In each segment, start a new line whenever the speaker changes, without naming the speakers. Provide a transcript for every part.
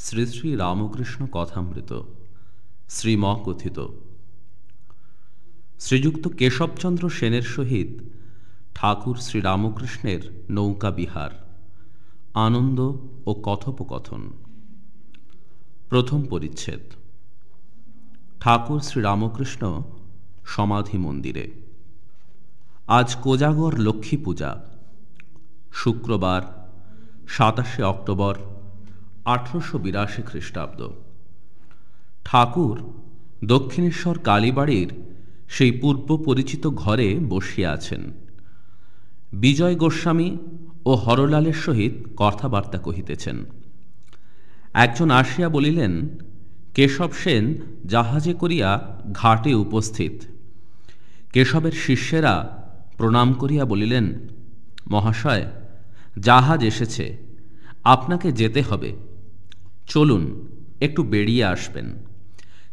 শ্রী শ্রী রামকৃষ্ণ কথামৃত শ্রীম কথিত শ্রীযুক্ত কেশবচন্দ্র সেনের সহিত ঠাকুর শ্রীরামকৃষ্ণের নৌকা বিহার, আনন্দ ও কথোপকথন। প্রথম পরিচ্ছেদ। ঠাকুর শ্রীরামকৃষ্ণ সমাধি মন্দিরে। আজ কোজাগর লক্ষ্মী পূজা, শুক্রবার, সাতাশে অক্টোবর আঠারোশো বিরাশি খ্রিস্টাব্দ। ঠাকুর দক্ষিণেশ্বর কালীবাড়ির সেই পূর্ব পরিচিত ঘরে বসিয়া আছেন। বিজয় গোস্বামী ও হরলালের সহিত কথাবার্তা কহিতেছেন। একজন আসিয়া বলিলেন, কেশব সেন জাহাজে করিয়া ঘাটে উপস্থিত। কেশবের শিষ্যেরা প্রণাম করিয়া বলিলেন, মহাশয়, জাহাজ এসেছে। আপনাকে যেতে হবে। চলুন, একটু বেরিয়ে আসবেন।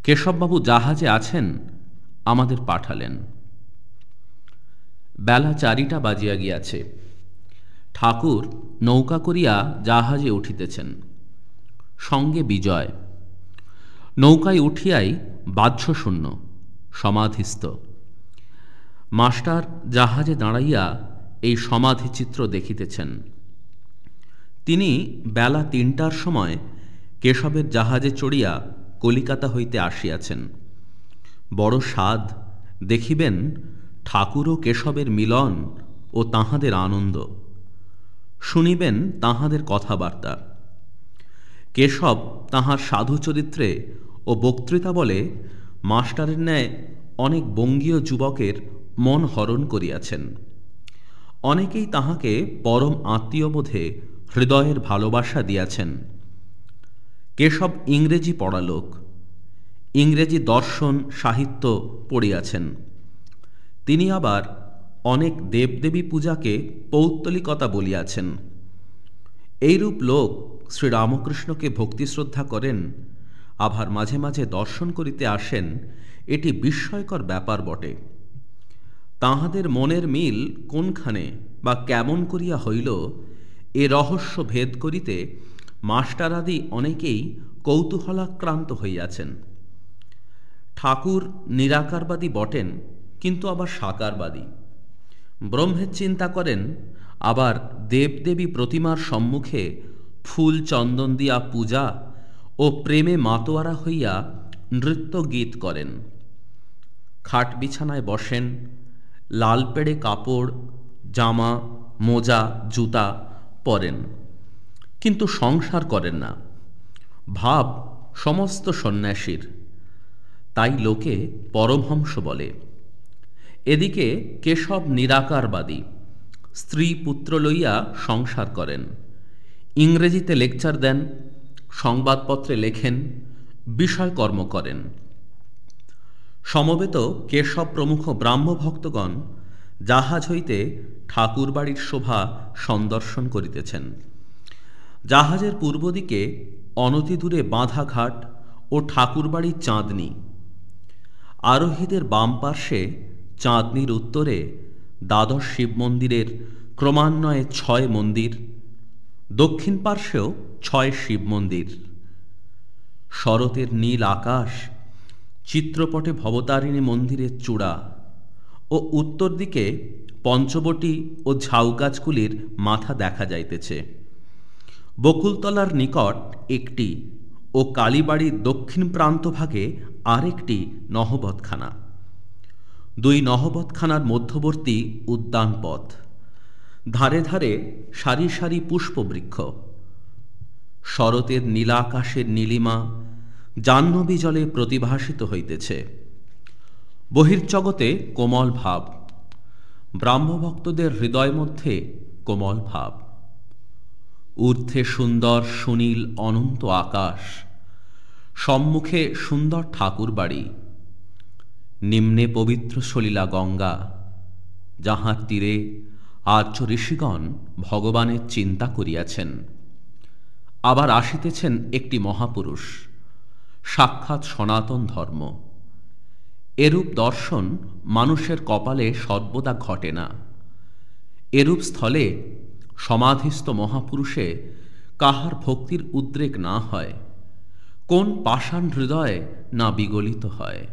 কেশববাবু জাহাজে আছেন, আমাদের পাঠালেন। বেলা চারিটা বাজিয়া গিয়াছে। ঠাকুর নৌকা করিয়া জাহাজে উঠিতেছেন। সঙ্গে বিজয়। নৌকায় উঠিয়াই বাহ্যশূন্য সমাধিস্থ। মাস্টার জাহাজে দাঁড়াইয়া এই সমাধিচিত্র দেখিতেছেন। তিনি বেলা তিনটার সময় কেশবের জাহাজে চড়িয়া কলিকাতা হইতে আসিয়াছেন। বড় স্বাদ, দেখিবেন ঠাকুর ও কেশবের মিলন ও তাহাদের আনন্দ। শুনিবেন তাহাদের কথাবার্তা। কেশব তাহার সাধু চরিত্রে ও বক্তৃতা বলে মাস্টারের ন্যায় অনেক বঙ্গীয় যুবকের মন হরণ করিয়াছেন। অনেকেই তাহাকে পরম আত্মীয় বোধে হৃদয়ের ভালোবাসা দিয়াছেন। কেশব ইংরেজি পড়ালোক ইংরেজি দর্শন, সাহিত্য পড়িয়াছেন। তিনি আবার অনেক দেবদেবী পূজাকে পৌত্তলিকতা বলিয়াছেন। এইরূপ লোক শ্রীরামকৃষ্ণকে ভক্তিশ্রদ্ধা করেন, আবার মাঝে মাঝে দর্শন করিতে আসেন, এটি বিস্ময়কর ব্যাপার বটে। তাহাদের মনের মিল কোনখানে বা কেমন করিয়া হইল, এ রহস্য ভেদ করিতে মাস্টারাদি অনেকেই কৌতূহলাক্রান্ত হইয়াছেন। ঠাকুর নিরাকারবাদী বটেন, কিন্তু আবার সাকারবাদী। ব্রহ্মের চিন্তা করেন, আবার দেবদেবী প্রতিমার সম্মুখে ফুল চন্দন দিয়া পূজা ও প্রেমে মাতোয়ারা হইয়া নৃত্য গীত করেন। খাট বিছানায় বসেন, লাল পেড়ে কাপড়, জামা, মোজা, জুতা পরেন। কিন্তু সংসার করেন না। ভাব সমস্ত সন্ন্যাসীর। তাই লোকে পরমহংস বলে। এদিকে কেশব নিরাকারবাদী। স্ত্রী পুত্র লইয়া সংসার করেন। ইংরেজিতে লেকচার দেন, সংবাদপত্রে লেখেন বিষয়কর্ম করেন। সমবেত কেশব প্রমুখ ব্রাহ্মভক্তগণ জাহাজ হইতে ঠাকুরবাড়ির শোভা সন্দর্শন করিতেছেন। জাহাজের পূর্ব দিকে অনতিদূরে বাঁধা ঘাট ও ঠাকুরবাড়ির চাঁদনি। আরোহীদের বাম পার্শ্বে চাঁদনির উত্তরে দ্বাদশ শিব মন্দিরের ক্রমান্বয়ে ছয় মন্দির, দক্ষিণ পার্শ্বেও ছয় শিব মন্দির। শরতের নীল আকাশ চিত্রপটে ভবতারিণী মন্দিরের চূড়া ও উত্তর দিকে পঞ্চবটি ও ঝাউ গাছগুলির মাথা দেখা যাইতেছে। বকুলতলার নিকট একটি ও কালীবাড়ির দক্ষিণ প্রান্তভাগে আরেকটি নহবতখানা। দুই নহবতখানার মধ্যবর্তী উদ্যান পথ ধারে ধারে সারি সারি পুষ্পবৃক্ষ। শরতের নীলাকাশের নীলিমা জাহ্নবী জলে প্রতিভাসিত হইতেছে। বহির্জগতে কোমল ভাব। ব্রাহ্মভক্তদের হৃদয় মধ্যে কোমল ভাব। ঊর্ধ্বে সুন্দর সুনীল অনন্ত আকাশ, সম্মুখে সুন্দর ঠাকুর বাড়ি, নিম্নে পবিত্র সলীলা গঙ্গা, যাহার তীরে আর্য ঋষিগণ ভগবানের চিন্তা করিয়াছেন। আবার আসিতেছেন একটি মহাপুরুষ, সাক্ষাৎ সনাতন ধর্ম। এরূপ দর্শন মানুষের কপালে সর্বদা ঘটে না। এরূপ স্থলে সমাধিস্থ মহাপুরুষে কাহার ভক্তির উদ্রেক না হয় কোন পাষাণ হৃদয় না বিগলিত হয়।